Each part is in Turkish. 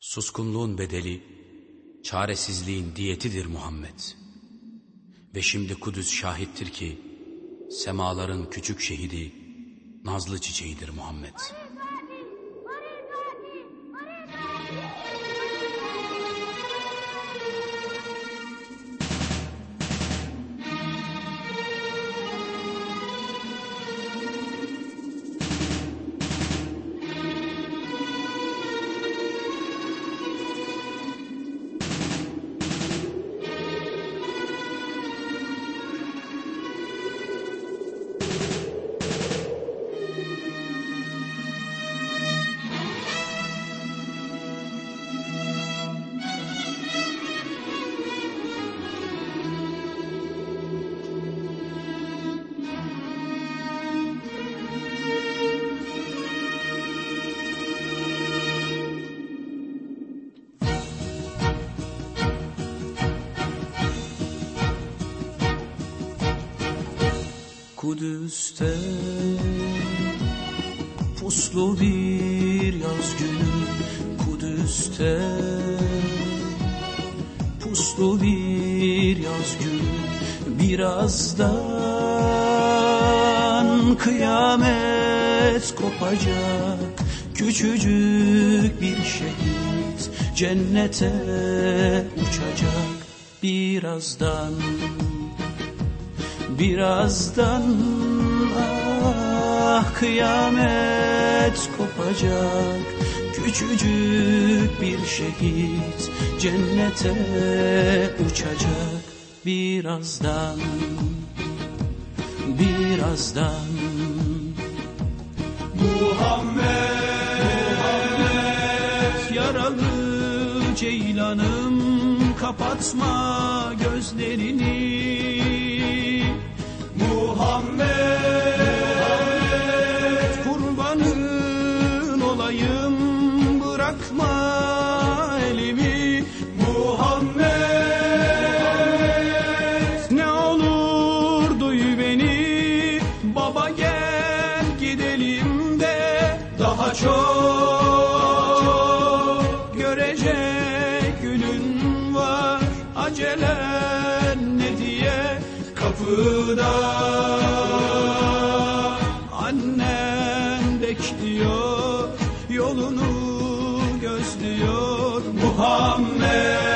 Suskunluğun bedeli, çaresizliğin diyetidir Muhammed. Ve şimdi Kudüs şahittir ki, semaların küçük şehidi, nazlı çiçeğidir Muhammed.'' Kudüs'te Puslu bir yaz günü Kudüs'te Puslu bir yaz günü Birazdan kıyamet kopacak. Küçücük bir şehit Cennete uçacak Birazdan Birazdan ah kıyamet kopacak. Küçücük bir şehit cennete uçacak. Birazdan, birazdan. Muhammed, Muhammed Yaralı ceylanım kapatma gözlerini. Muhammed, acelen ne diye kapıda Annen bekliyor, yolunu gözlüyor. Muhammed,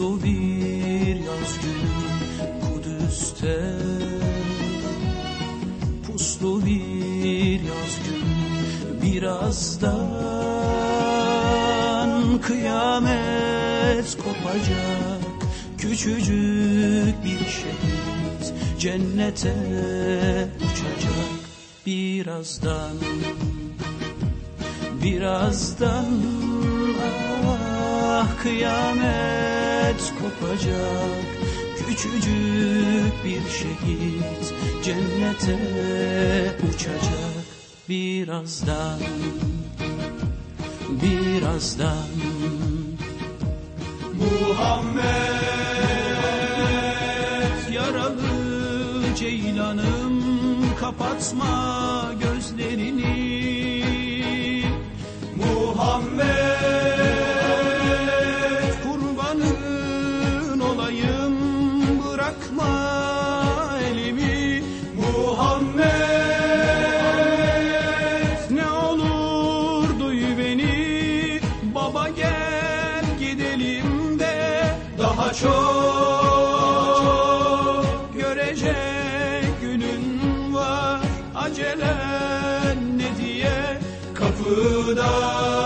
puslu bir yaz günü Kudüs'te puslu bir yaz günü Birazdan kıyamet kopacak. Küçücük bir şehit cennete uçacak. Birazdan Birazdan ah kıyamet kopacak. Küçücük bir şehit cennete uçacak. Birazdan, birazdan. Muhammed, Yaralı ceylanım kapatma gözlerini çok Görecek günün var. Acelen ne diye kapıda